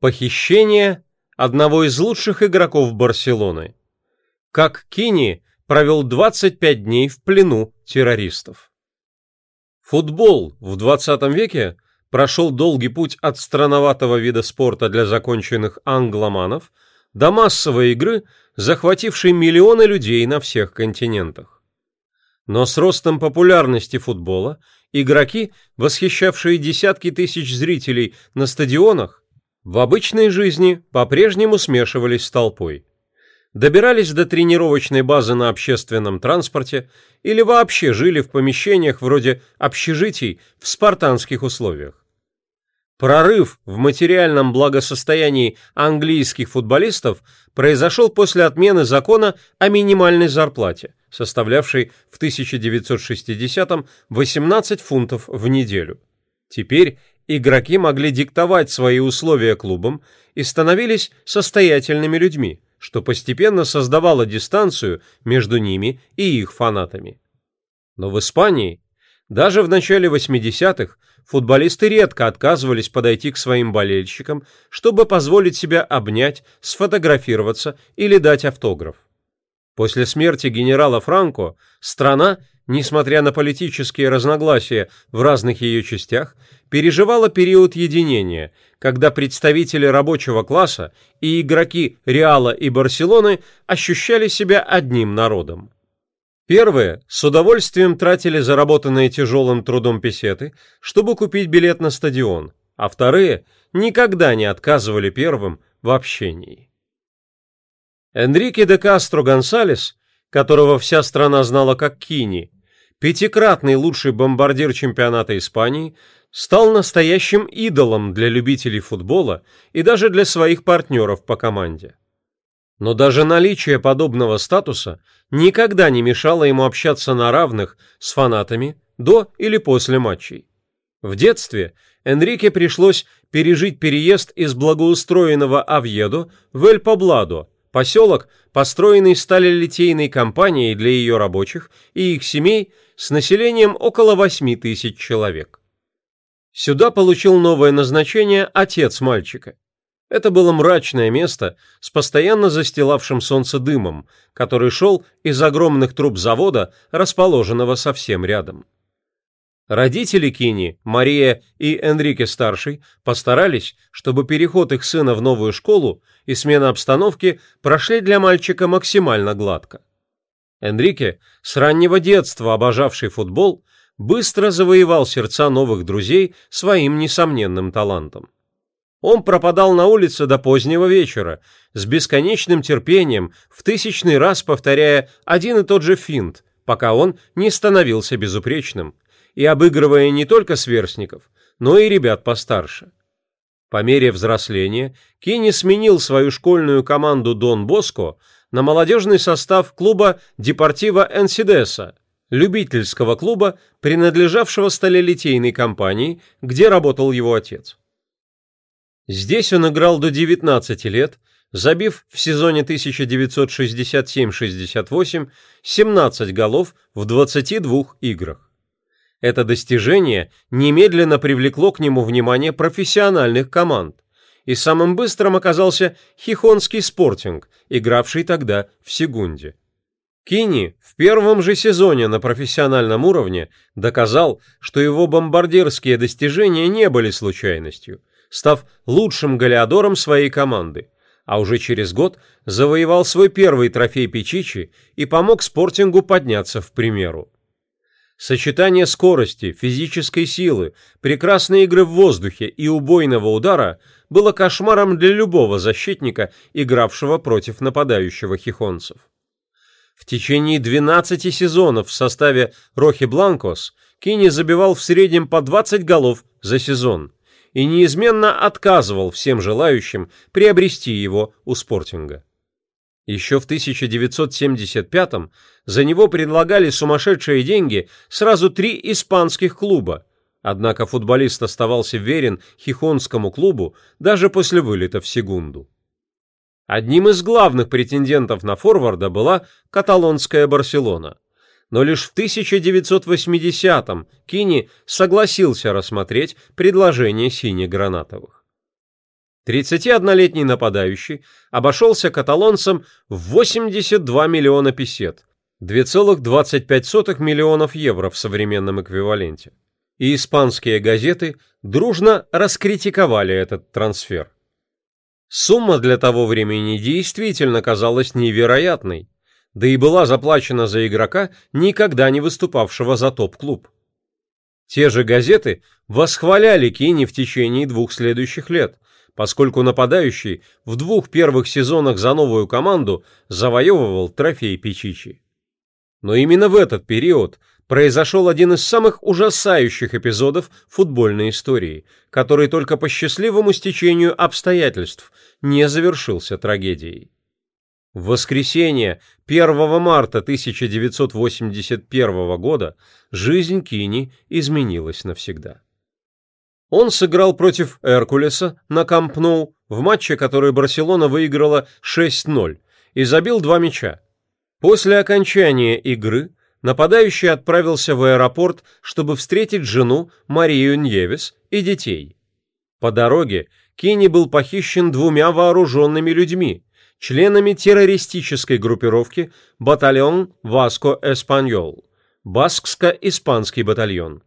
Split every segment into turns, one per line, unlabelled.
Похищение одного из лучших игроков Барселоны. Как Кини провел 25 дней в плену террористов. Футбол в 20 веке прошел долгий путь от странноватого вида спорта для законченных англоманов до массовой игры, захватившей миллионы людей на всех континентах. Но с ростом популярности футбола игроки, восхищавшие десятки тысяч зрителей на стадионах, в обычной жизни по-прежнему смешивались с толпой. Добирались до тренировочной базы на общественном транспорте или вообще жили в помещениях вроде общежитий в спартанских условиях. Прорыв в материальном благосостоянии английских футболистов произошел после отмены закона о минимальной зарплате, составлявшей в 1960-м 18 фунтов в неделю. Теперь игроки могли диктовать свои условия клубам и становились состоятельными людьми, что постепенно создавало дистанцию между ними и их фанатами. Но в Испании даже в начале 80-х футболисты редко отказывались подойти к своим болельщикам, чтобы позволить себя обнять, сфотографироваться или дать автограф. После смерти генерала Франко страна, несмотря на политические разногласия в разных ее частях, переживала период единения, когда представители рабочего класса и игроки Реала и Барселоны ощущали себя одним народом. Первые с удовольствием тратили заработанные тяжелым трудом песеты, чтобы купить билет на стадион, а вторые никогда не отказывали первым в общении. Энрике де Кастро Гонсалес, которого вся страна знала как Кини, пятикратный лучший бомбардир чемпионата Испании, стал настоящим идолом для любителей футбола и даже для своих партнеров по команде. Но даже наличие подобного статуса никогда не мешало ему общаться на равных с фанатами до или после матчей. В детстве Энрике пришлось пережить переезд из благоустроенного Авьедо в Эль-Побладо, поселок, построенный сталелитейной компанией для ее рабочих и их семей с населением около 8 тысяч человек. Сюда получил новое назначение отец мальчика. Это было мрачное место с постоянно застилавшим солнце дымом, который шел из огромных труб завода, расположенного совсем рядом. Родители Кини, Мария и Энрике-старший, постарались, чтобы переход их сына в новую школу и смена обстановки прошли для мальчика максимально гладко. Энрике, с раннего детства обожавший футбол, быстро завоевал сердца новых друзей своим несомненным талантом. Он пропадал на улице до позднего вечера, с бесконечным терпением, в тысячный раз повторяя один и тот же финт, пока он не становился безупречным, и обыгрывая не только сверстников, но и ребят постарше. По мере взросления Кенни сменил свою школьную команду Дон Боско на молодежный состав клуба Депортива Энсидеса, любительского клуба, принадлежавшего сталелитейной компании, где работал его отец. Здесь он играл до 19 лет, забив в сезоне 1967-68 17 голов в 22 играх. Это достижение немедленно привлекло к нему внимание профессиональных команд, и самым быстрым оказался Хихонский спортинг, игравший тогда в Сегунде. Кини в первом же сезоне на профессиональном уровне доказал, что его бомбардирские достижения не были случайностью, став лучшим голеадором своей команды, а уже через год завоевал свой первый трофей Пичичи и помог спортингу подняться в примеру. Сочетание скорости, физической силы, прекрасной игры в воздухе и убойного удара было кошмаром для любого защитника, игравшего против нападающего хихонцев. В течение 12 сезонов в составе Рохи Бланкос Кини забивал в среднем по 20 голов за сезон и неизменно отказывал всем желающим приобрести его у спортинга. Еще в 1975-м за него предлагали сумасшедшие деньги сразу три испанских клуба, однако футболист оставался верен хихонскому клубу даже после вылета в Сегунду. Одним из главных претендентов на форварда была каталонская Барселона. Но лишь в 1980-м Кини согласился рассмотреть предложение сине-гранатовых. 31-летний нападающий обошелся каталонцам в 82 миллиона песет, 2,25 миллионов евро в современном эквиваленте. И испанские газеты дружно раскритиковали этот трансфер. Сумма для того времени действительно казалась невероятной, да и была заплачена за игрока, никогда не выступавшего за топ-клуб. Те же газеты восхваляли Кини в течение двух следующих лет, поскольку нападающий в двух первых сезонах за новую команду завоевывал трофей Пичичи. Но именно в этот период произошел один из самых ужасающих эпизодов футбольной истории, который только по счастливому стечению обстоятельств не завершился трагедией. В воскресенье 1 марта 1981 года жизнь Кини изменилась навсегда. Он сыграл против Эркулеса на Камп Ноу в матче, который Барселона выиграла 6-0 и забил два мяча. После окончания игры нападающий отправился в аэропорт, чтобы встретить жену Марию Ньевис и детей. По дороге Кенни был похищен двумя вооруженными людьми, членами террористической группировки «Батальон Васко Эспаньол» – Баскско-испанский батальон.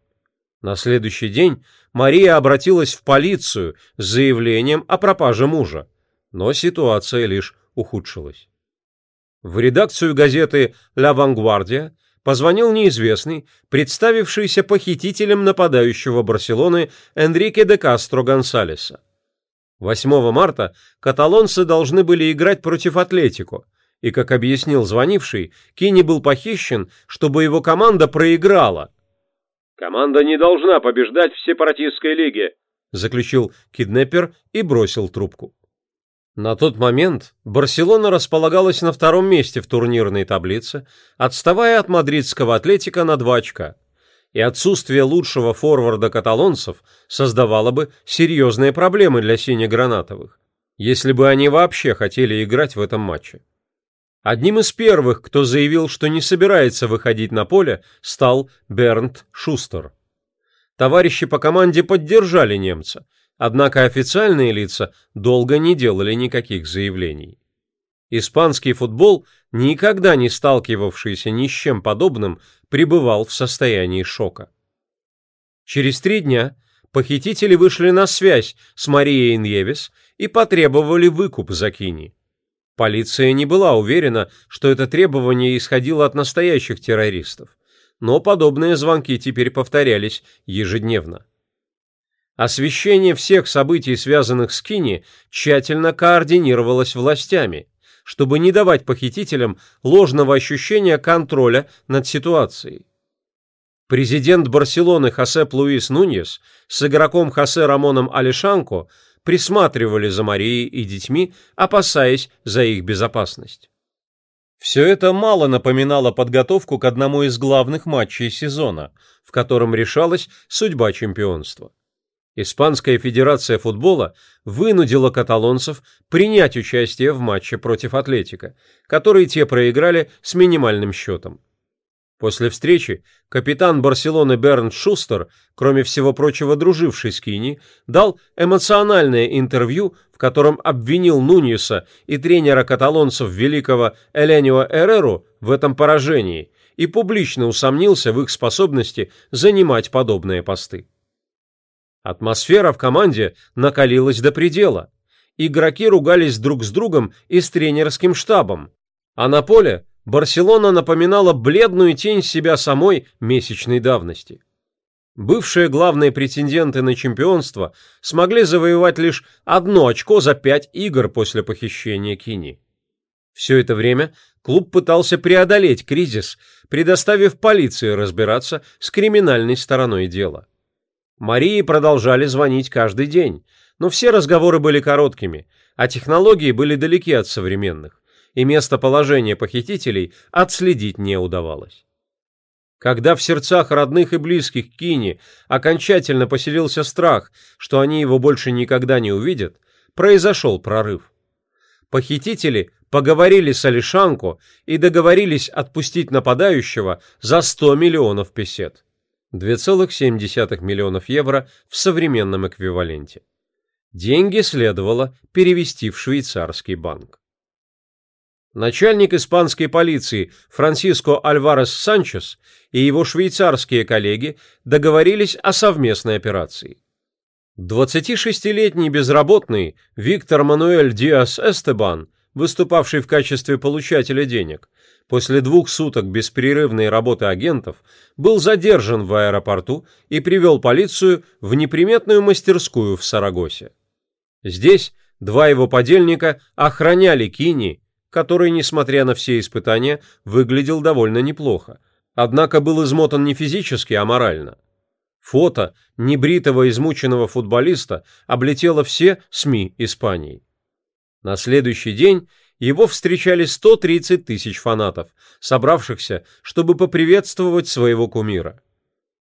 На следующий день Мария обратилась в полицию с заявлением о пропаже мужа, но ситуация лишь ухудшилась. В редакцию газеты «Ла Вангвардия» позвонил неизвестный, представившийся похитителем нападающего Барселоны Энрике де Кастро Гонсалеса. 8 марта каталонцы должны были играть против Атлетико, и, как объяснил звонивший, Кини был похищен, чтобы его команда проиграла.
«Команда не должна побеждать в сепаратистской лиге»,
заключил киднеппер и бросил трубку. На тот момент Барселона располагалась на втором месте в турнирной таблице, отставая от мадридского Атлетика на два очка и отсутствие лучшего форварда каталонцев создавало бы серьезные проблемы для синегранатовых, если бы они вообще хотели играть в этом матче. Одним из первых, кто заявил, что не собирается выходить на поле, стал Бернт Шустер. Товарищи по команде поддержали немца, однако официальные лица долго не делали никаких заявлений. Испанский футбол, никогда не сталкивавшийся ни с чем подобным, пребывал в состоянии шока. Через три дня похитители вышли на связь с Марией Ньевис и потребовали выкуп за Кини. Полиция не была уверена, что это требование исходило от настоящих террористов, но подобные звонки теперь повторялись ежедневно. Освещение всех событий, связанных с Кини, тщательно координировалось властями, чтобы не давать похитителям ложного ощущения контроля над ситуацией. Президент Барселоны Хосеп Луис Нуньес с игроком Хосе Рамоном Алишанко присматривали за Марией и детьми, опасаясь за их безопасность. Все это мало напоминало подготовку к одному из главных матчей сезона, в котором решалась судьба чемпионства. Испанская федерация футбола вынудила каталонцев принять участие в матче против Атлетика, который те проиграли с минимальным счетом. После встречи капитан Барселоны Берн Шустер, кроме всего прочего друживший с Кини, дал эмоциональное интервью, в котором обвинил Нуньеса и тренера каталонцев великого Эленио Эреру в этом поражении и публично усомнился в их способности занимать подобные посты. Атмосфера в команде накалилась до предела. Игроки ругались друг с другом и с тренерским штабом. А на поле Барселона напоминала бледную тень себя самой месячной давности. Бывшие главные претенденты на чемпионство смогли завоевать лишь одно очко за пять игр после похищения Кини. Все это время клуб пытался преодолеть кризис, предоставив полиции разбираться с криминальной стороной дела. Марии продолжали звонить каждый день, но все разговоры были короткими, а технологии были далеки от современных, и местоположение похитителей отследить не удавалось. Когда в сердцах родных и близких Кини окончательно поселился страх, что они его больше никогда не увидят, произошел прорыв. Похитители поговорили с Алишанко и договорились отпустить нападающего за 100 миллионов песет. 2,7 миллионов евро в современном эквиваленте. Деньги следовало перевести в швейцарский банк. Начальник испанской полиции Франсиско Альварес Санчес и его швейцарские коллеги договорились о совместной операции. 26-летний безработный Виктор Мануэль Диас Эстебан, выступавший в качестве получателя денег, после двух суток беспрерывной работы агентов, был задержан в аэропорту и привел полицию в неприметную мастерскую в Сарагосе. Здесь два его подельника охраняли Кини который, несмотря на все испытания, выглядел довольно неплохо, однако был измотан не физически, а морально. Фото небритого измученного футболиста облетело все СМИ Испании. На следующий день его встречали 130 тысяч фанатов, собравшихся, чтобы поприветствовать своего кумира.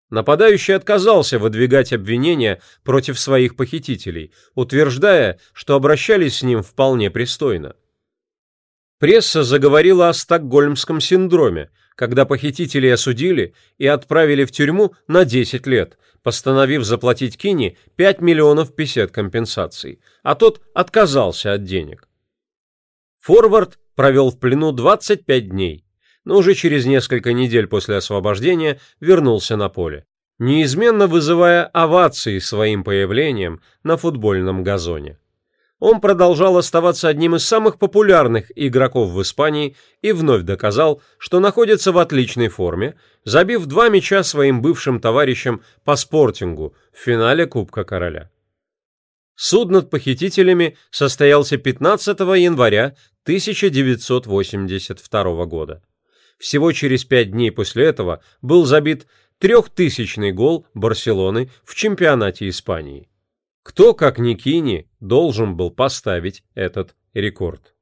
Нападающий отказался выдвигать обвинения против своих похитителей, утверждая, что обращались с ним вполне пристойно. Пресса заговорила о стокгольмском синдроме, когда похитителей осудили и отправили в тюрьму на 10 лет, постановив заплатить Кини 5 миллионов песет компенсаций, а тот отказался от денег. Форвард провел в плену 25 дней, но уже через несколько недель после освобождения вернулся на поле, неизменно вызывая овации своим появлением на футбольном газоне он продолжал оставаться одним из самых популярных игроков в Испании и вновь доказал, что находится в отличной форме, забив два мяча своим бывшим товарищам по спортингу в финале Кубка Короля. Суд над похитителями состоялся 15 января 1982 года. Всего через пять дней после этого был забит трехтысячный гол Барселоны в чемпионате Испании. Кто, как ни Кини, должен был поставить этот рекорд?